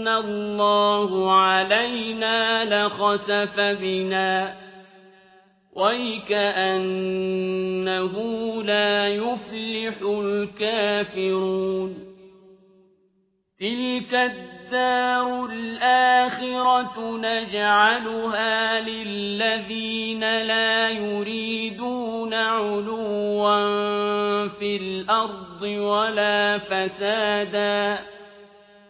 أمن الله علينا لخسف بنا ويكأنه لا يفلح الكافرون تلك الدار الآخرة نجعلها للذين لا يريدون علوا في الأرض ولا فسادا